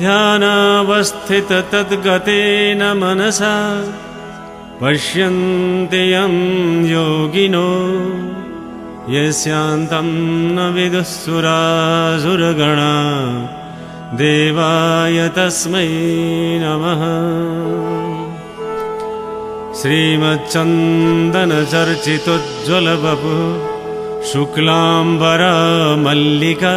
ध्यानावस्थिततद्गतेन मनसा पश्यन्ति यं योगिनो यस्यान्तं न विदुःसुरासुरगणा देवाय तस्मै नमः। श्रीमच्चन्दनचर्चितोज्ज्वलबपु शुक्लाम्बरा मल्लिका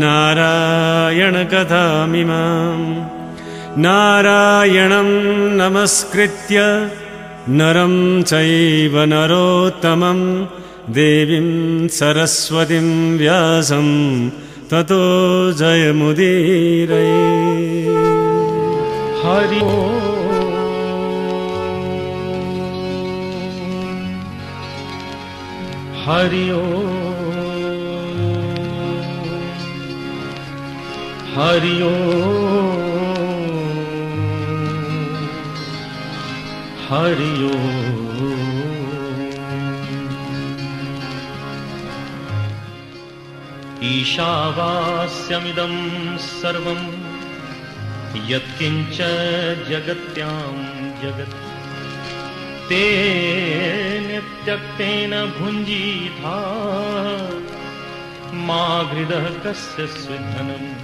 नारायणकथामिमाम् नारायणं नमस्कृत्य नरं चैव नरोत्तमं। देवीं सरस्वतीं व्यासं ततो जयमुदीरये हरि हरि ओ हरि ओ हरि ईशावास्यमिदं सर्वं यत्किञ्च जगत्यां जगत्। तेन भुञ्जीथा मा हृदः कस्य स्विधनम्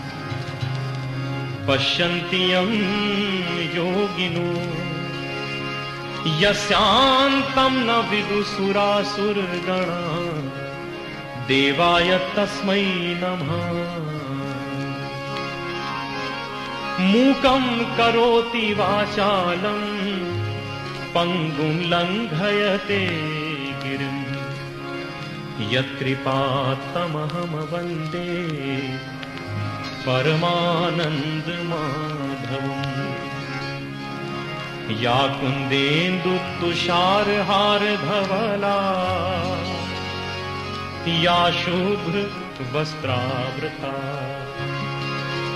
पश्यन्ति यं योगिनो। यस्यान्तं न विदुसुरासुरगणा। देवाय तस्मै नमः। मूकं करोति वाचालं पङ्गुं लङ्घयते गिरिम् यत्कृपात्तमहं वन्दे परमानन्दमाधवम्। या कुन्देन्दुतुषारहारधवला या शुभ्रवस्त्रावृता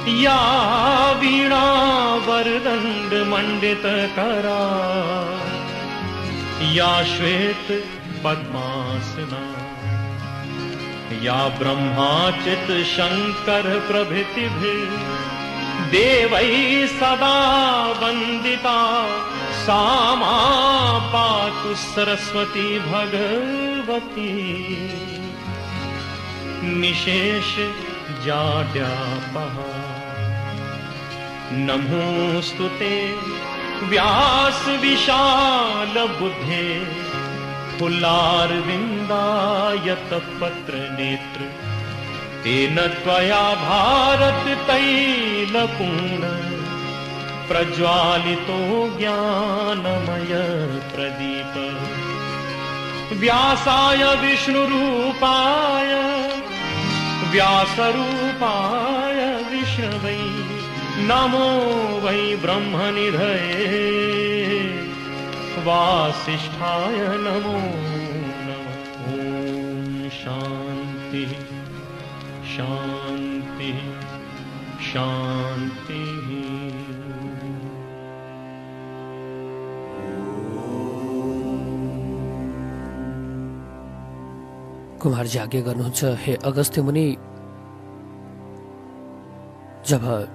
या वीणावरदण्डमण्डितकरा या श्वेत पद्मासना या ब्रह्माचित शङ्कर प्रभृतिभिः देवैः सदा वन्दिता सा मा पातु सरस्वती भगवती। निशेष जाड्यापः। नमोऽस्तु ते व्यासविशालबुद्धे फुल्लारविन्दायत पत्रनेत्र तेन त्वया भारत तैलपूर्ण। प्रज्वालितो ज्ञानमय प्रदीप। व्यासाय विष्णुरूपाय। व्यासरूपाय विष्णवै। नमो वै ब्रह्मनिधये वासिष्ठाय नमो नमः। ॐ शान्तिः। शान्तिः। शान्तिः। कुमारजी, आज्ञा गर्नुहुन्छ, हे अगस्त्य मुनि, जब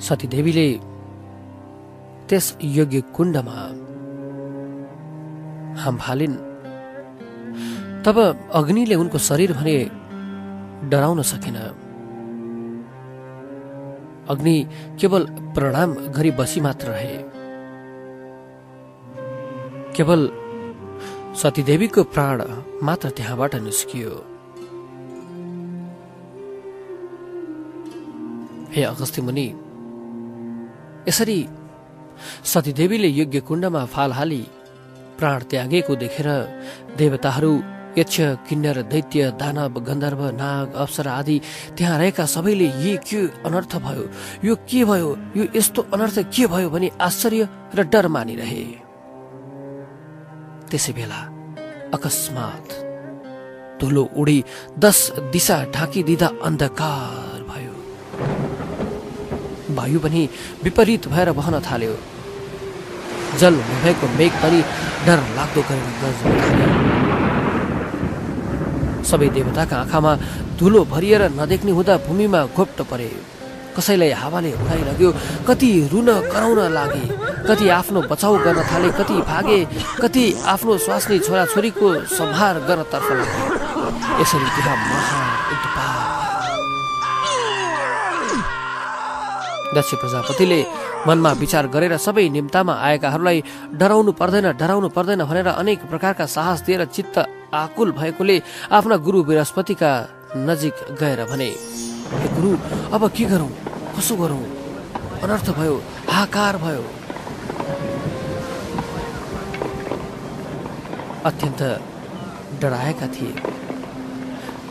सतीदेवीले त्यस योग्य कुण्डमा हाम फालिन् तब अग्निले उनको शरीर भने डराउन सकेन। अग्नि केवल प्रणाम गरी बसी मात्र रहे। केवल सतीदेवीको प्राण मात्र त्यहाँबाट निस्कियो। हे अगस्त्य मुनि यसरी सतीदेवीले यज्ञ कुण्डमा फाल हाली प्राण त्यागेको देखेर देवताहरू यक्ष किन्नर दैत्य दानव गन्धर्व नाग अप्सरा आदि त्यहाँ रहेका सबैले यी के अनर्थ भयो? यो के भयो? यो यस्तो अनर्थ के भयो भनी आश्चर्य र डर मानिरहे। त्यसै बेला अकस्मात धुलो उडी दस दिशा ढाकिदिँदा अन्धकार भयो। वायु पनि विपरीत भएर बहन थाल्यो। जल नभएको मेघ पनि डर लाग्दो गरेर थाल्यो सबै देवताका आँखामा धुलो भरिएर नदेख्ने हुँदा भूमिमा घोप्ट परे। कसैलाई हावाले उडाइलग्यो कति रुन कराउन लागे कति आफ्नो बचाउ गर्न थाले कति भागे कति आफ्नो स्वास्नी छोराछोरीको सम्हार गर्नतर्फ लागे। यसरी त्यहाँ उत्पात दक्ष प्रजापतिले मनमा विचार गरेर सबै निम्तामा आएकाहरूलाई डराउनु पर्दैन डराउनु पर्दैन भनेर अनेक प्रकारका साहस दिएर चित्त आकुल भएकोले आफ्ना गुरु बृहस्पतिका नजिक गएर भने "हे गुरु अब के गरौँ? कसो गरौँ? अनर्थ भयो हाहाकार भयो। अत्यन्त डराएका थिए।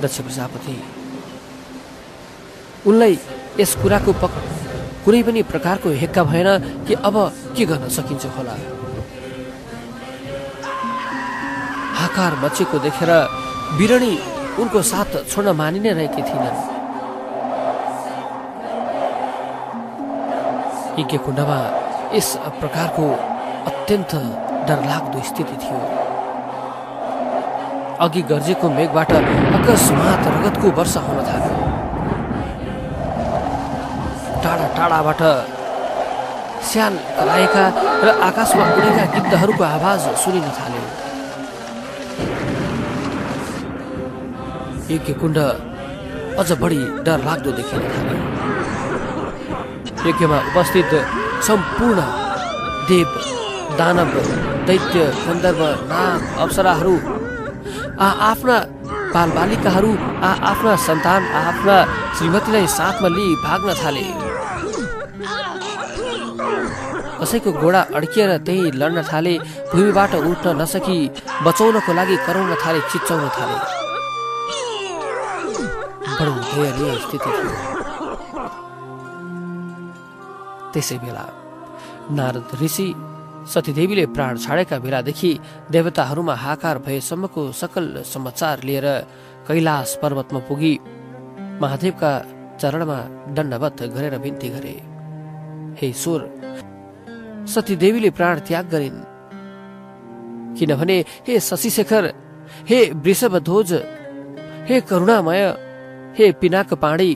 दक्ष प्रजापति उनलाई यस कुराको पक कुनै पनि प्रकारको हेक्का भएन कि अब के गर्न सकिन्छ होला। हाकार मचेको देखेर बिरणी उनको साथ छोड्न मानि नै रहेकी थिइनन्। यज्ञ कुण्डमा यस प्रकारको अत्यन्त डरलाग्दो स्थिति थियो। अघि गर्जेको मेघबाट अकस्मात रगतको वर्षा हुन थाल्यो। टाढाबाट स्याल कराएका र आकाशमा उडेका गिद्धहरूको आवाज सुनिन थाल्यो। कुण्ड अझ बढी डर लाग्दो देखिन थाल्यो। यज्ञमा उपस्थित सम्पूर्ण देव दानव दैत्य गन्धर्व नाग अप्सराहरू आ आफ्ना बालबालिकाहरू आ आफ्ना सन्तान आ आफ्ना श्रीमतीलाई साथमा लिई भाग्न थाले। कसैको घोडा अड्किएर त्यही लड्न थाले भूमिबाट उठ्न नसकी बचाउनको लागि कराउन थाले चिच्चाउन थाले। त्यसै बेला नारद ऋषि सतीदेवीले प्राण छाडेका बेलादेखि देवताहरूमा हाकार भएसम्मको सकल समाचार लिएर कैलाश पर्वतमा पुगी महादेवका चरणमा दण्डवत गरेर बिन्ती गरे। हे ईश्वर सतीदेवीले प्राण त्याग गरिन्। किनभने हे शशिशेखर हे वृषभध्वज हे करुणामय हे पिनाक पाणी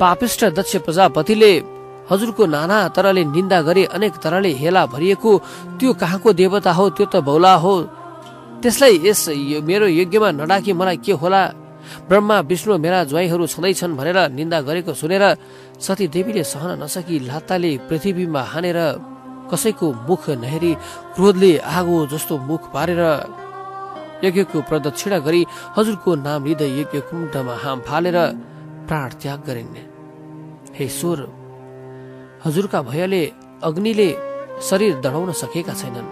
पापिष्ट दक्ष प्रजापतिले हजुरको नाना तरले निन्दा गरे अनेक तरले हेला भरिएको त्यो कहाँको देवता हो त्यो त बौला हो। त्यसलाई यस मेरो यज्ञमा नडाकी मलाई के होला? ब्रह्मा विष्णु मेरा ज्वाइँहरू छँदैछन् भनेर निन्दा गरेको सुनेर सती देवीले सहन नसकी लात्ताले पृथ्वीमा हानेर कसैको मुख नहेरी क्रोधले आगो जस्तो मुख पारेर यज्ञको प्रदक्षिणा गरी हजुरको नाम लिँदै यज्ञ कुण्डमा हाम फालेर प्राण त्याग गरिन्। हे ईश्वर हजुरका भयले अग्निले शरीर दडाउन सकेका छैनन्।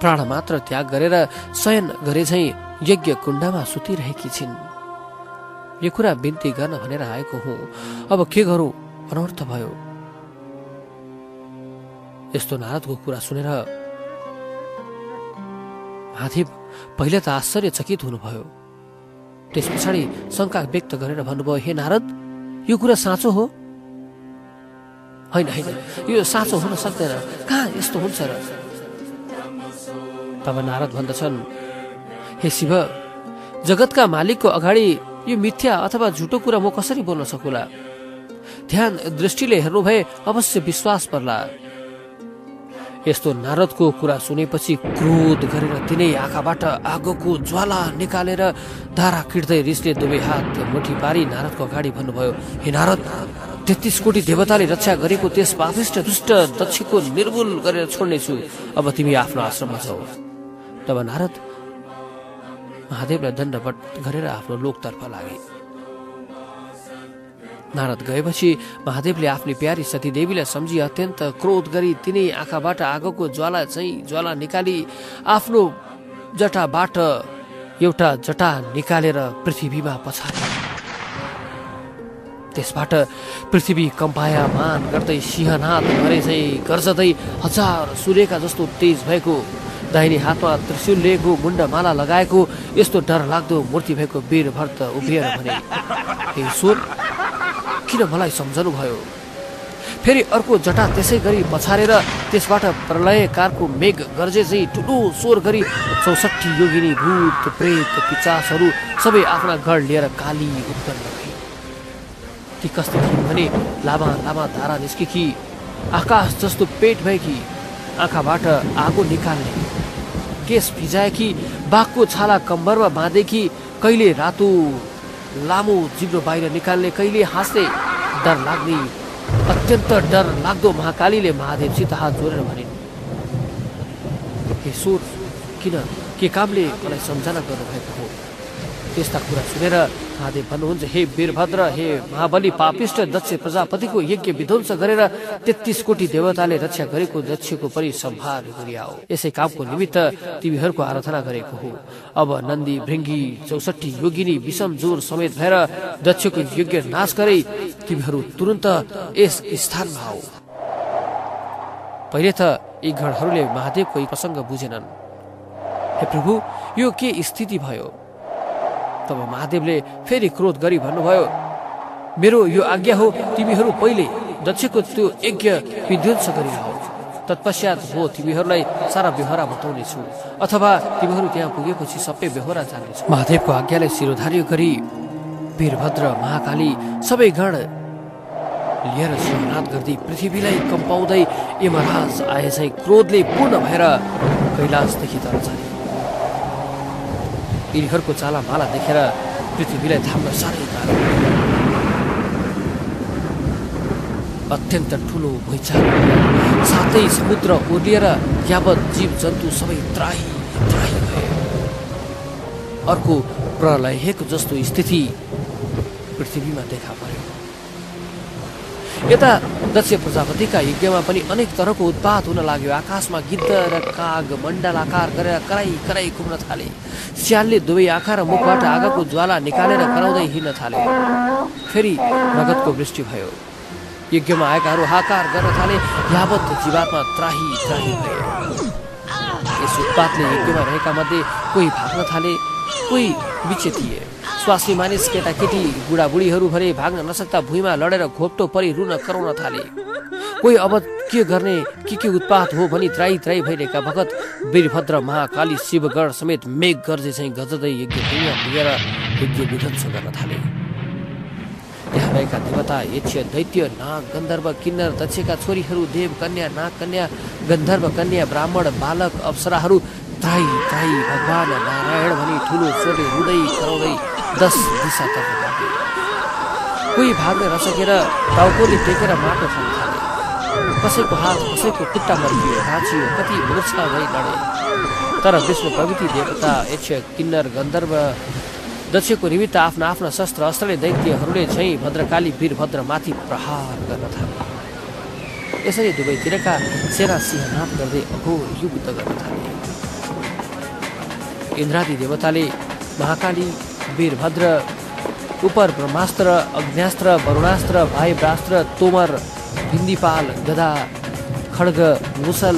प्राण मात्र त्याग गरेर शयन गरे झै यज्ञ कुण्डमा सुतिरहेकी छिन्। यो कुरा बिन्ती गर्न भनेर आएको हुँ। अब के गरौँ? अनर्थ भयो। यस्तो नारदको कुरा सुनेर महादेव पहिले त आश्चर्यचकित हुनुभयो। त्यस पछाडि शङ्का व्यक्त गरेर भन्नुभयो हे नारद यो कुरा साँचो हो? होइन होइन यो साँचो हुन सक्दैन। कहाँ यस्तो हुन्छ र? तब नारद भन्दछन् हे शिव जगतका मालिकको अगाडि यो मिथ्या अथवा झुटो कुरा म कसरी बोल्न सकुला? ध्यान दृष्टिले हेर्नु भए अवश्य विश्वास पर्ला। यस्तो नारदको कुरा सुनेपछि क्रोध गरेर तिनै आँखाबाट आगोको ज्वाला निकालेर धारा किट्दै रिसले दुवै हात मुठी पारी नारदको अगाडि भन्नुभयो हे नारद तेत्तिस कोटी देवताले रक्षा गरेको त्यस पापिष्ट दुष्ट दक्षको निर्मूल गरेर छोड्नेछु। अब तिमी आफ्नो आश्रममा जाऊ। तब नारद महादेवलाई दण्डवट गरेर आफ्नो लोकतर्फ लागे। नारद गएपछि महादेवले आफ्नी प्यारी सतीदेवीलाई सम्झी अत्यन्त क्रोध गरी तिनै आँखाबाट आगोको ज्वाला चाहिँ ज्वाला निकाली आफ्नो जटाबाट एउटा जटा निकालेर पृथ्वीमा पछारे। त्यसबाट पृथ्वी कम्पायमान गर्दै सिंहनाथ भरे चाहिँ गर्जदै हजार सूर्यका जस्तो तेज भएको दाहिने हातमा त्रिशूल लिएको मुण्डमाला लगाएको यस्तो डर लाग्दो मूर्ति भएको वीर भर्त उभिएर भने हे किन मलाई सम्झनु भयो फेरि अर्को जटा त्यसै गरी पछारेर त्यसबाट प्रलयकारको मेघ गर्जे चाहिँ ठुलो स्वर गरी चौसठी योगिनी भूत प्रेत पिचासहरू सबै आफ्ना गढ लिएर काली उत्पन्न भए। ती कस्तो थिइन् भने लामा लामा धारा निस्केकी आकाश जस्तो पेट भएकी आँखाबाट आगो निकाल्ने। केस भिजाएकी बाघको छाला कम्बरमा बाँधेकी कहिले रातो लामो जिब्रो बाहिर निकाल्ने कहिले हाँस्ने डर लाग्ने अत्यन्त डर लाग्दो महाकालीले महादेवसित हात जोडेर भनिन् हे सुर किन के कामले मलाई सम्झना गर्नुभएको हो? त्यस्ता कुरा सुनेर महादेव भन्नुहुन्छ हे वीरभद्र हे महाबली पापिष्ट दक्ष प्रजापतिको यज्ञ विध्वंस गरेर तेत्तिस कोटी देवताले रक्षा गरेको दक्षको पनि सम्भार गरिआओ यसै कामको निमित्त तिमीहरूको आराधना गरेको हो। अब नन्दी भृङ्गी चौसठी योगिनी विषम जोर समेत भएर दक्षको यज्ञ नाश गरे तिमीहरू तुरन्त यस स्थानमा आऊ पहिले त यी गणहरूले महादेवको प्रसङ्ग बुझेनन्। हे प्रभु यो के स्थिति भयो? तब महादेवले फेरि क्रोध गरी भन्नुभयो मेरो यो आज्ञा हो तिमीहरू पहिले दक्षको त्यो यज्ञ विध्वंस गरिरह। तत्पश्चात हो तिमीहरूलाई सारा व्यवहारा बताउनेछु अथवा तिमीहरू त्यहाँ पुगेपछि सबै व्यवहारा जान्नेछु। महादेवको आज्ञालाई शिरोधार्य गरी वीरभद्र महाकाली सबै गण लिएर सिंहनाथ गर्दै पृथ्वीलाई कम्पाउँदै यमराज आए चाहिँ क्रोधले पूर्ण भएर कैलाशदेखि तर जाने यिनीहरूको चाला माला देखेर पृथ्वीलाई थाम्न साह्रै गाह्रो अत्यन्त ठुलो भुइँचालो। साथै समुद्र ओर्लिएर यावत जीव जन्तु सबै त्राही त्राही भए। अर्को प्रलयको जस्तो स्थिति पृथ्वीमा देखा यता दक्ष प्रजापतिका यज्ञमा पनि अनेक तरहको उत्पात हुन लाग्यो। आकाशमा गिद्ध र काग मण्डलाकार गरेर कराई कराई घुम्न थाले। स्यालले दुवै आँखा र मुखबाट आगोको ज्वाला निकालेर कराउँदै हिँड्न थाले। फेरि नगदको वृष्टि भयो। यज्ञमा आएकाहरू हाकार गर्न थाले यावत जीवात्मा त्राही त्राही भए। यस उत्पातले यज्ञमा रहेका मध्ये कोही भाग्न थाले कोही बिचे थिए। स्वास्नी मानिस केटाकेटी बुढाबुढीहरू भने भाग्न नसक्दा भुइँमा लडेर घोप्टो परि रुन कराउन थाले। कोही अब के गर्ने के के उत्पात हो भनी त्राई त्राई भइरहेका भगत वीरभद्र महाकाली शिवगढ समेत मेघ गर्जे चाहिँ गजदै यज्ञ पुगेर यज्ञ विध्वंस गर्न थाले। त्यहाँ रहेका देवता यक्ष दैत्य नाग गन्धर्व किन्नर दक्षका छोरीहरू देव कन्या नाग कन्या गन्धर्व कन्या ब्राह्मण बालक अप्सराहरू त्राई त्राई भगवान नारायण भनी ठुलो स्वरले रुँदै कराउँदै दस दिशातर्फ भागे कोही भाग्न नसकेर टाउकोले टेकेर माटो खान थाले कसैको हात कसैको खुट्टा मर्कियो भाँचियो कति मूर्छा भई लडे तर विष्णु प्रवृत्ति देवता यक्ष किन्नर गन्धर्व दक्षको निमित्त आफ्ना आफ्ना शस्त्र अस्त्रले दैत्यहरूले झैँ भद्रकाली वीरभद्रमाथि प्रहार गर्न थाले यसरी दुवैतिरका सेना सिंहनाथ गर्दै अघोर युद्ध गर्न थाले इन्द्रादि देवताले महाकाली वीरभद्र उपर ब्रह्मास्त्र अग्न्यास्त्र वरुणास्त्र भाइब्रास्त्र तोमर हिन्दीपाल गदा खड्ग मुसल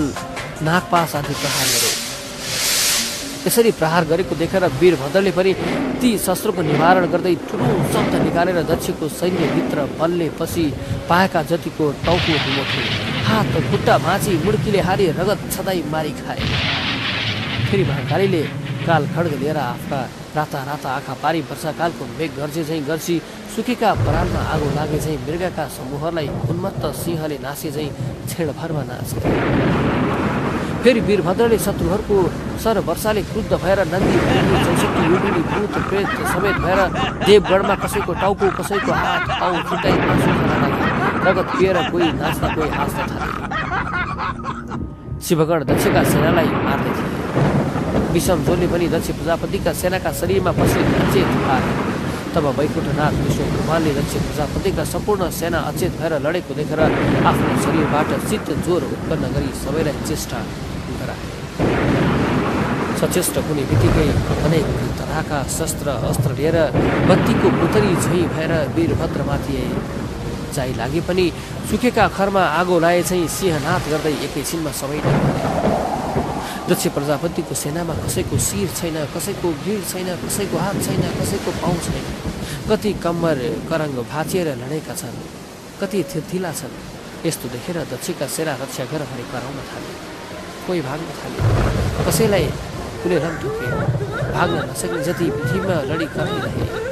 नागपास आदि प्रहार गरे। यसरी प्रहार गरेको देखेर वीरभद्रले पनि ती शस्त्रको निवारण गर्दै ठुलो शब्द निकालेर दक्षको सैन्यभित्र बलले पसी पाएका जतिको टाउको हिमोथे हात खुट्टा भाँची मुड्कीले हारी रगत छदाई मारी खाए। फेरि महाकालीले काल खड्ग लिएर आफ्ना राता राता आँखा पारी वर्षाकालको मेघ गर्जे झैँ गर्सी सुकेका परालमा आगो लागे झैँ मृगका समूहलाई उन्मत्त सिंहले नासे झैँ छेडभरमा नाच फेरि वीरभद्रले शत्रुहरूको सर वर्षाले क्रुद्ध भएर नन्दी चौसठी योगिनी भूत प्रेत समेत भएर देवगढमा कसैको टाउको कसैको हात पाउ लागे रगत पिएर कोही नाच्दा कोही हाँस्न थाले। शिवगण दक्षका सेनालाई मार्दै थिए विषम जोले पनि दक्ष प्रजापतिका सेनाका शरीरमा पसे अचेत भए। तब वैकुण्ठनाथ भगवानले दक्ष प्रजापतिका सम्पूर्ण सेना अचेत भएर लडेको देखेर आफ्नो शरीरबाट चित्त जोर उत्पन्न गरी सबैलाई चेष्टा गराए। सचेष्ट हुने बित्तिकै अनेक तराका शस्त्र अस्त्र लिएर बत्तीको पुतरी झैँ भएर वीरभद्रमाथि जाइ लागे पनि सुकेका खरमा आगो लाए चाहिँ सिंहनाथ गर्दै एकैछिनमा सबै दक्ष प्रजापतिको सेनामा कसैको शिर छैन कसैको भिड छैन कसैको हात छैन कसैको पाउ छैन कति कम्मर करङ्ग भाँचिएर लडेका छन् कति थिरथिला छन् यस्तो देखेर दक्षिणका सेना रक्षा गर भने कराउन थाले कोही भाग्न थाले कसैलाई कुनै रङ ठोके भाग्न नसक्ने जति पृथ्वीमा लडी कराइरहे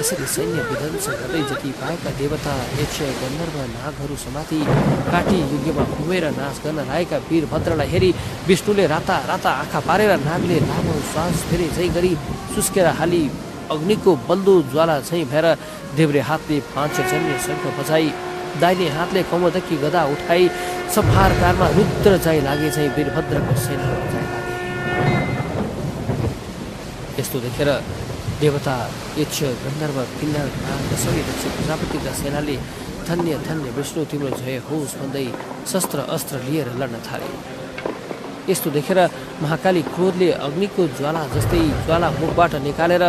यसरी सैन्य विध्वंस गर्दै जति पाएका देवता यक्ष गन्धर्व नागहरू समाति काटी युगमा घुमेर नाश गर्न लागेका वीरभद्रलाई हेरी विष्णुले राता राता आँखा पारेर नागले लामो श्वास फेरि झै गरी सुस्केर हाली अग्निको बल्दो ज्वाला झैँ भएर देब्रे हातले पाँचजन्य शङ्ख बजाई दाहिने हातले कमोदकी गदा उठाई संहारकारमा रुद्र जाइ लागे झैँ वीरभद्रको सेना यस्तो देखेर देवता यक्ष गन्धर्व नाग सबै दक्ष प्रजापतिका सेनाले धन्य धन्य विष्णु तिम्रो जय होस् भन्दै शस्त्र अस्त्र लिएर लड्न थाले यस्तो देखेर महाकाली क्रोधले अग्निको ज्वाला जस्तै ज्वाला मुखबाट निकालेर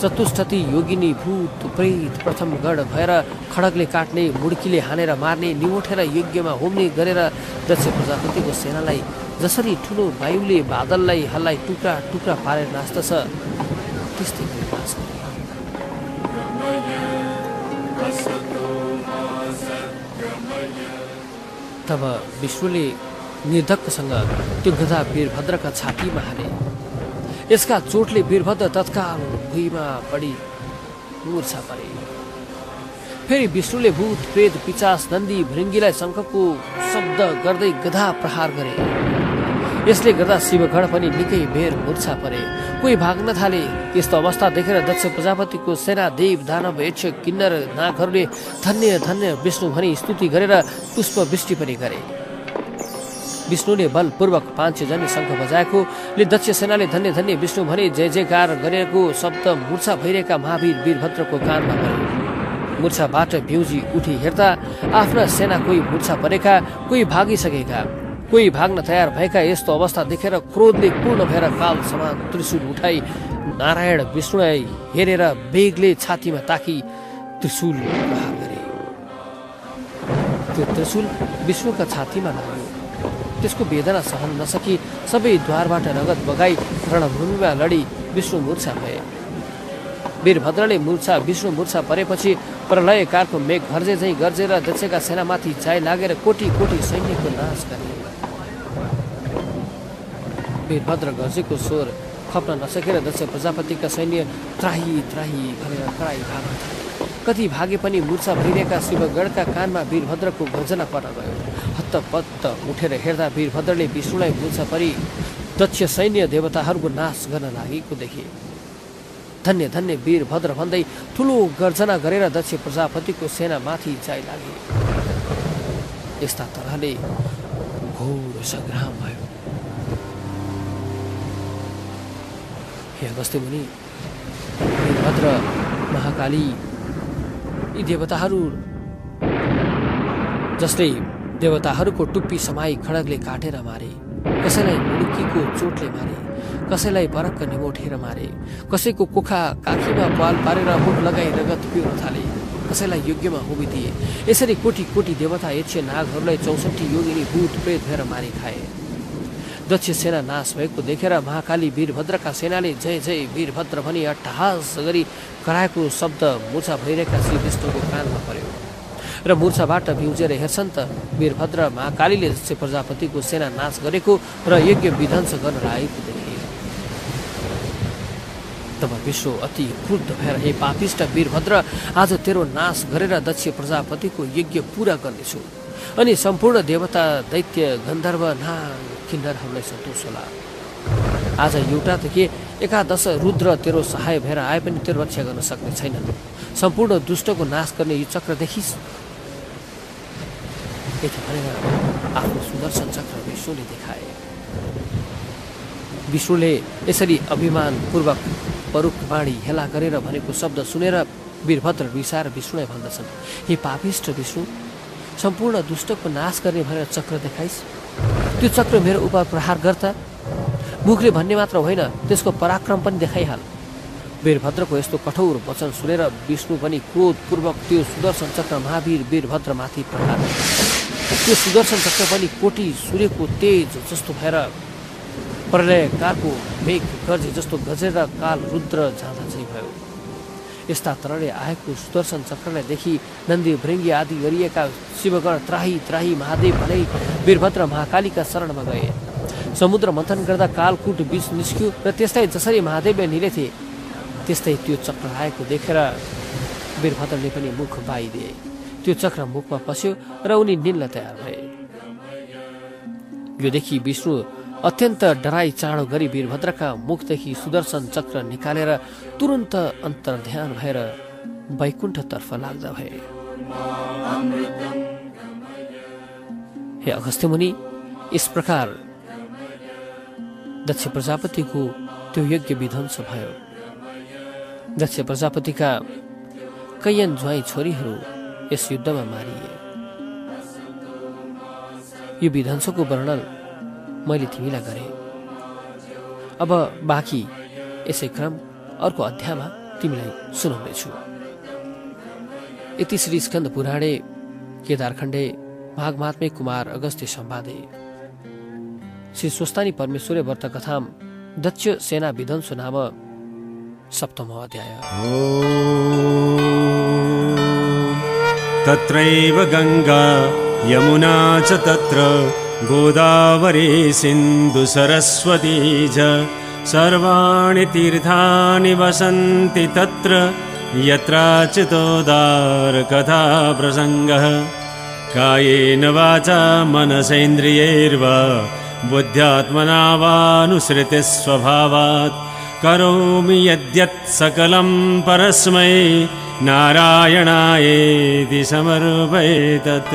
चतुष्टती योगिनी भूत प्रेत प्रथम गढ भएर खडगले काट्ने मुड्कीले हानेर मार्ने निमोठेर यज्ञमा होम्ने गरेर दक्ष प्रजापतिको सेनालाई जसरी ठुलो वायुले बादललाई हल्लाई टुक्रा टुक्रा पारेर नाच्दछ तब विष्णुले निर्धक्कसँग त्यो गधा वीरभद्रका छातीमा हाले यसका चोटले वीरभद्र तत्काल भुइँमा पडी मुर्छा परे। फेरि विष्णुले भूत प्रेत पिचास नन्दी भृङ्गीलाई शङ्खको शब्द गर्दै गधा प्रहार गरे। यसले गर्दा शिवगण पनि निकै बेर मुर्छा परे। कोही भाग्न थाले यस्तो अवस्था देखेर दक्ष प्रजापतिको सेना देव दानव यक्ष किन्नर नागहरूले धन्य धन्य विष्णु भनी स्तुति गरेर पुष्प वृष्टि पनि गरे। विष्णुले बलपूर्वक पाँचजन्य शङ्ख बजाएकोले दक्ष सेनाले धन्य धन्य विष्णु भने जय जयकार गरेको शब्द मुर्छा भइरहेका महावीर वीरभद्रको कानमा परे मुर्छाबाट बिउजी उठी हेर्दा आफ्ना सेना कोही मुर्छा परेका कोही भागिसकेका। कोही भाग्न तयार भएका यस्तो अवस्था देखेर क्रोधले पूर्ण भएर काल समान त्रिशूल उठाई नारायण विष्णुलाई हेरेर बेगले छातीमा ताकी त्रिशूल प्रहार गरे। त्यो त्रिशूल विष्णुका छातीमा लाग्यो। त्यसको वेदना सहन नसकी सबै द्वारबाट रगत बगाई रणभूमिमा लडी विष्णु मुर्छा भए। वीरभद्रले मुर्छा विष्णु मुर्छा परेपछि प्रलयकारको मेघ घर्जे झैँ गर्जेर दक्षका सेनामाथि जाइ लागेर कोटी कोटी सैन्यको नाश गरे। वीरभद्र गर्जेको स्वर खप्न नसकेर दक्ष प्रजापतिका सैन्य त्राही त्राही भनेर कराई थाले कति भागे पनि मुर्छा भइरहेका शिवगढका कानमा वीरभद्रको गर्जना पर्न गयो हत्तपत्त उठेर हेर्दा वीरभद्रले विष्णुलाई मुर्छा परि दक्ष सैन्य देवताहरूको नाश गर्न लागेको देखे धन्य धन्य वीरभद्र भन्दै ठुलो गर्जना गरेर दक्ष प्रजापतिको सेनामाथि जाइ लागे यस्ता तरहले घोर सङ्ग्राम भयो हे अगस्त्य मुनि वीरभद्र महाकाली यी देवताहरू जसले देवताहरूको टुप्पी समाई खड्गले काटेर मारे कसैलाई मुडुकीको चोटले मारे कसैलाई परक्क निमोठेर मारे कसैको कोखा काखीमा पाल पारेर मुख लगाई रगत पिउन थाले कसैलाई यज्ञमा होबी दिए यसरी कोटी कोटी देवता यक्ष नागहरूलाई चौसठी योगिनी भूत प्रेत भएर मारि खाए। दक्ष सेना नाश भएको देखेर महाकाली वीरभद्रका सेनाले जय जय वीरभद्र भनी अट्टहास गरी कराएको शब्द मुर्छा भइरहेका श्री विष्णुको कानमा पर्यो। र मुर्छाबाट भिउजेर हेर्छन् त वीरभद्र महाकालीले प्रजापतिको सेना नाश गरेको र यज्ञ विध्वंस गर्न लागेको देखे तब विश्व अति क्रुद्ध भएर हे पापिष्ट वीरभद्र आज तेरो नाश गरेर दक्ष प्रजापतिको यज्ञ पुरा गर्नेछु। अनि सम्पूर्ण देवता दैत्य गन्धर्व नाग किन्नरहरूलाई सन्तोष होला। आज एउटा त के एकादश रुद्र तेरो सहाय भएर आए पनि तेरो रक्षा गर्न सक्ने छैनन्। सम्पूर्ण दुष्टको नाश गर्ने यो चक्र देखिस्। भनेर आफ्नो सुदर्शन चक्र विष्णुले देखाए। विष्णुले यसरी अभिमानपूर्वक परुख बाणी हेला गरेर भनेको शब्द सुनेर वीरभद्र रिसाएर विष्णुलाई भन्दछन् हे पापिष्ट विष्णु सम्पूर्ण दुष्टको नाश गर्ने भनेर चक्र देखाइस्। त्यो चक्र मेरो उप प्रहार गर्दा मुखले भन्ने मात्र होइन त्यसको पराक्रम पनि देखाइहाल वीरभद्रको यस्तो कठोर वचन सुनेर विष्णु पनि क्रोधपूर्वक त्यो सुदर्शन चक्र महावीर वीरभद्रमाथि प्रहार त्यो सुदर्शन चक्र पनि कोटी सूर्यको तेज जस्तो भएर प्रलयकारको मेघ गर्जे जस्तो गजेर काल रुद्र जाँदा चाहिँ भयो। यस्ता तरले आएको सुदर्शन चक्रलाई देखि नन्दी भृङ्गी आदि गरिएका शिवगण त्राही त्राही महादेव भनै वीरभद्र महाकालीका शरणमा गए। समुद्र मन्थन गर्दा कालकुट बिच निस्क्यो र त्यस्तै जसरी महादेवले निलेथे त्यस्तै त्यो चक्र आएको देखेर वीरभद्रले पनि मुख बाइदिए। त्यो चक्र मुखमा पस्यो र उनी निल्न तयार भए। यो देखि विष्णु अत्यन्त डराई चाँडो गरी वीरभद्रका मुखदेखि सुदर्शन चक्र निकालेर तुरन्त अन्तर्ध्यान भएर वैकुण्ठतर्फ लाग्दा भए। हे अगस्त्य मुनि यस प्रकार दक्ष प्रजापतिको त्यो यज्ञ विध्वंस भयो। दक्ष प्रजापतिका कैयन ज्वाइँ छोरीहरू यस युद्धमा मारिए। यो विध्वंसको वर्णन मैले तिमीलाई गरेँ। अब बाँकी यसै क्रम अर्को अध्यायमा तिमीलाई सुनाउनेछु यति श्री स्कन्द पुराणे केदारखण्डे माघमात्मे कुमार अगस्त्य सम्वादे। श्री स्वस्तानी परमेश्वरे व्रत कथाम दक्ष सेना विध्वंस नाम सप्तम अध्याय। तत्रैव गङ्गा यमुना च तत्र। गोदावरी सिन्धुसरस्वती च सर्वाणि तीर्थानि वसन्ति तत्र यत्राचितोदारकथा प्रसङ्गः कायेन वाचा मनसेन्द्रियैर्वा बुद्ध्यात्मना वानुसृतिस्वभावात्। करोमि यद्यत् सकलं परस्मै नारायणायेति समर्पयेतत्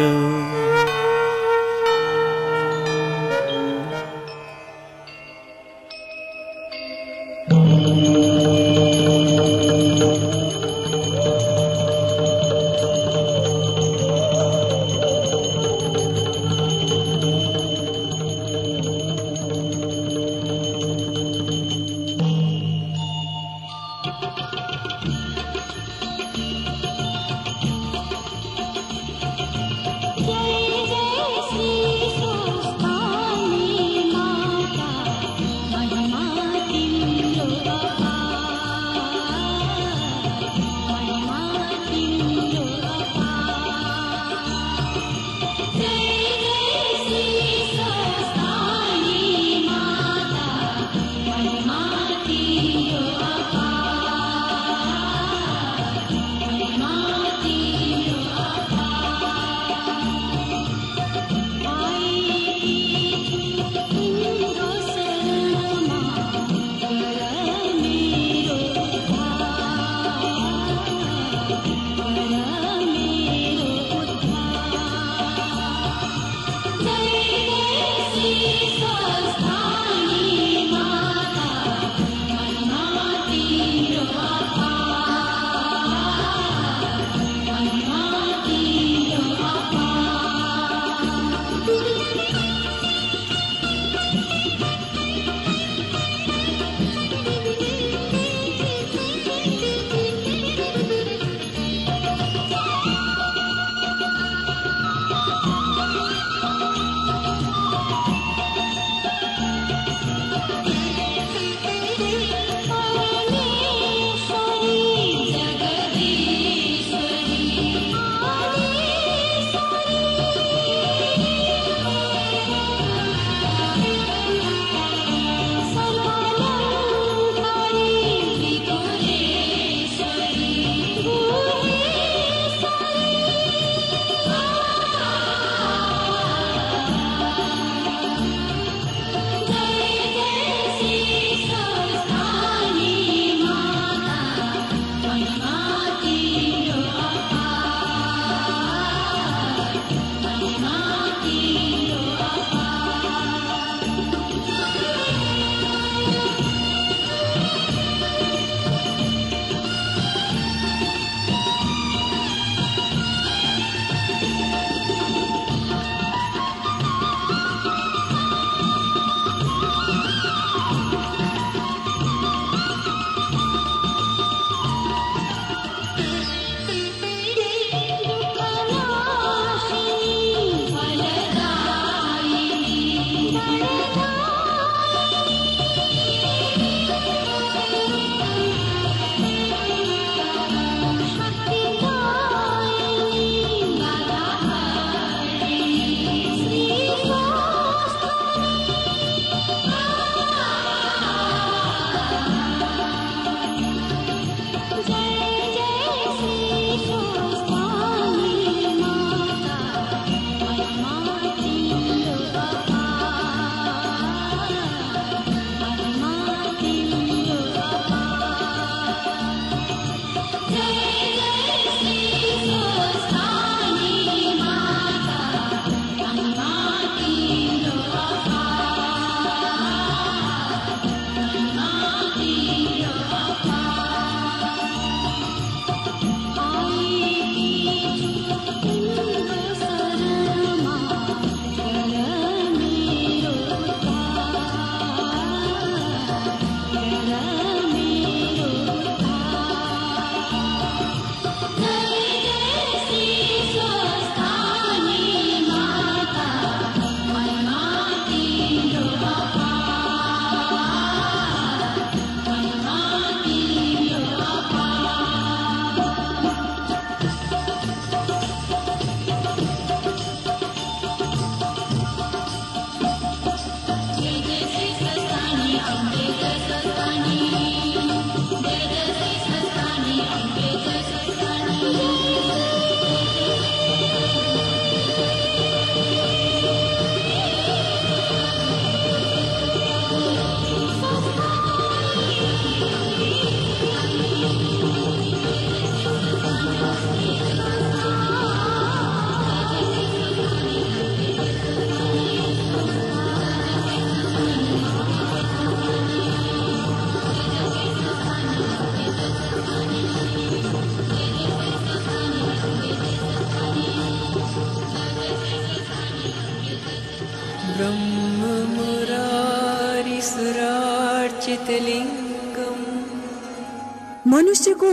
Pakistani, America,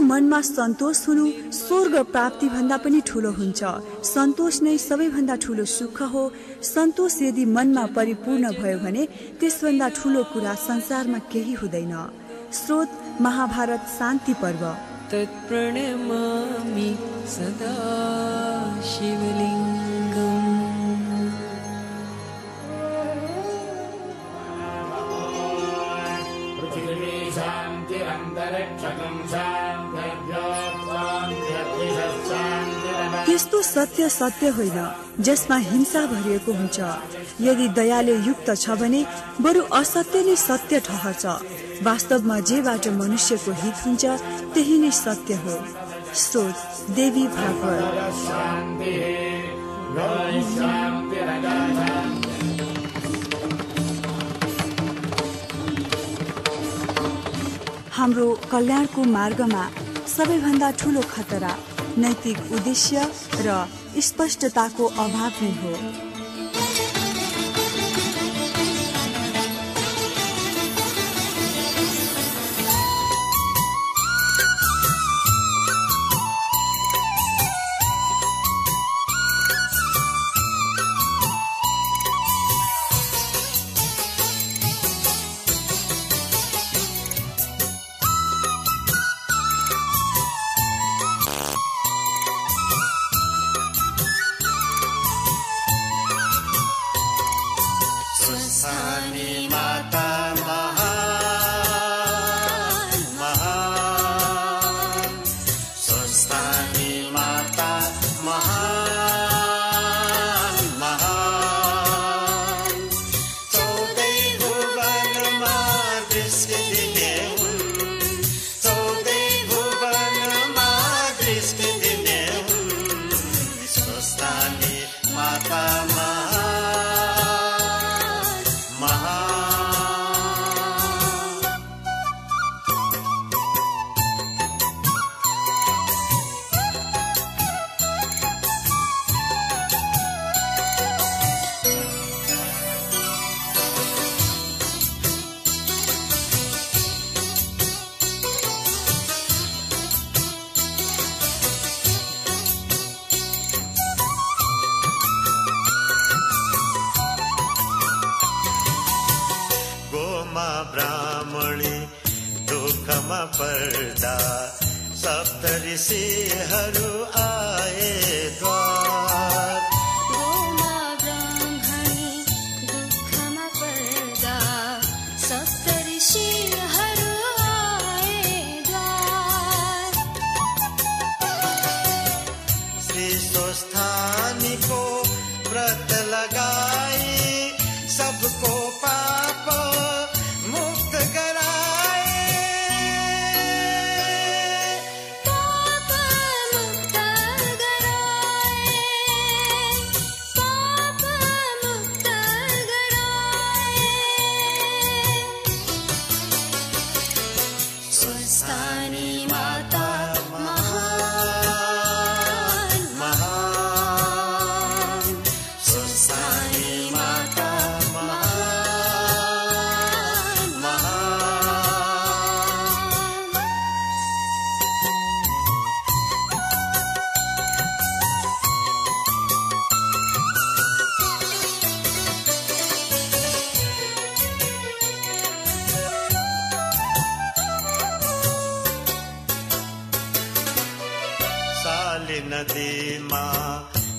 मनमा सन्तोष हुनु स्वर्ग प्राप्ति भन्दा पनि ठुलो हुन्छ। सन्तोष नै सबैभन्दा ठुलो सुख हो। सन्तोष यदि मनमा परिपूर्ण भयो भने त्यसभन्दा ठुलो कुरा संसारमा केही हुँदैन। स्रोत महाभारत शान्ति पर्व। तत्प्रणमामि सदा शिवलिङ्गम्। त्यस्तो सत्य सत्य होइन जसमा हिंसा भरिएको हुन्छ। यदि दयाले युक्त छ भने बरु असत्य नै सत्य ठहर्छ वास्तवमा जेबाट मनुष्यको हित हुन्छ त्यही नै सत्य हो। स्रोत देवी भागवत। हाम्रो कल्याणको मार्गमा सबैभन्दा ठुलो खतरा नैतिक उद्देश्य र स्पष्टताको अभाव नै हो। स्वस्थानी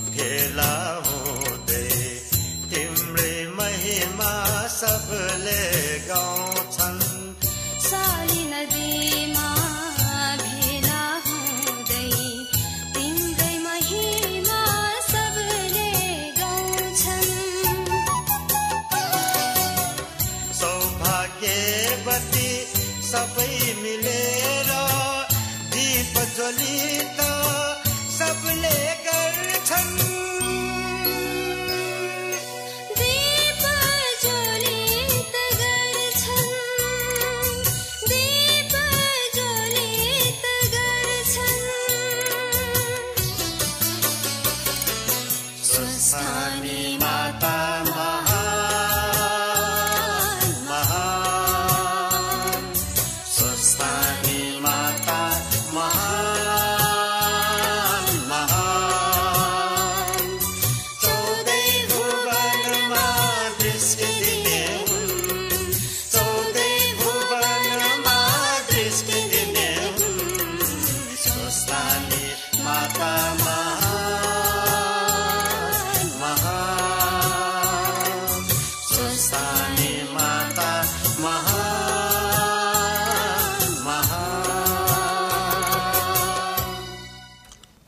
भेला हुँदै तिम्रै महिमा सबले गाउँछन्। साली नदीमा भेला हुँदै तिम्रै महिमा सबले गाउँछन्। सौभाग्यवती सबै मिलेर दीप ज्वलित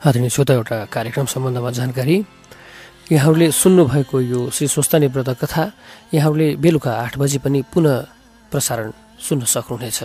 आदरणीय श्रोता एउटा कार्यक्रम सम्बन्धमा जानकारी। यहाँहरूले सुन्नुभएको यो श्री स्वस्तानी व्रत कथा यहाँहरूले बेलुका आठ बजी पनि पुनः प्रसारण सुन्न सक्नुहुनेछ।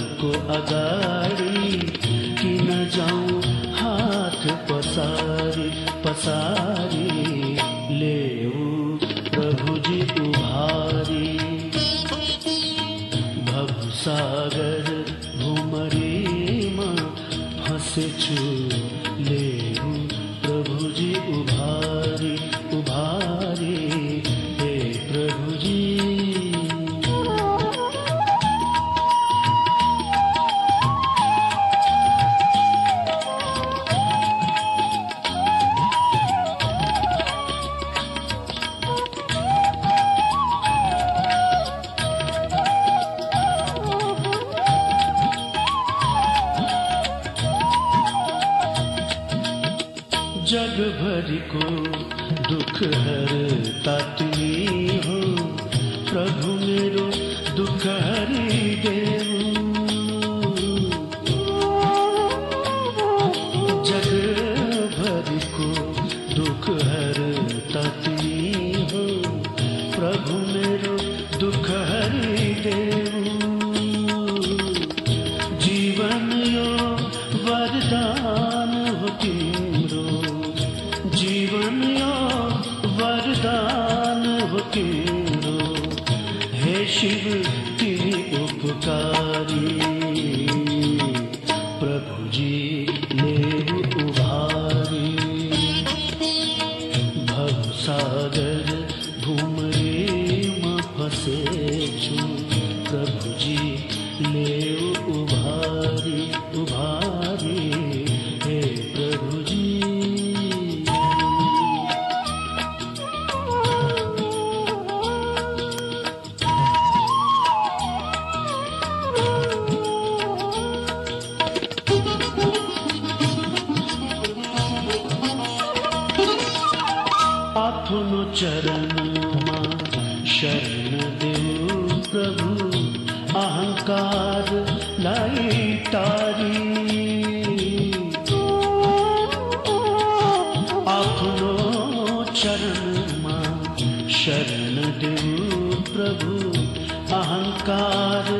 को अगाड़ी कि न जाऊँ हाथ पसारी पसारी। अहङ्कारी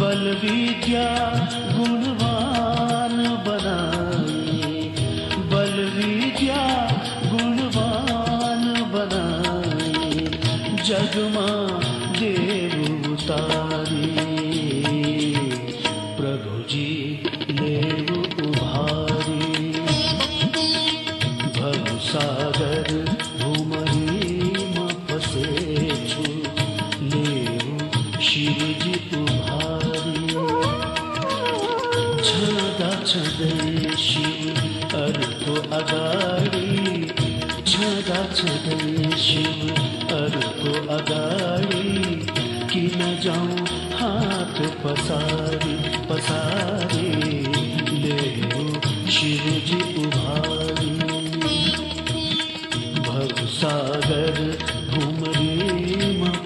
बलविद्या जाऊँ हाथ पसारी पसारी ले शिव जी उभारी। भव सागर घूमरी में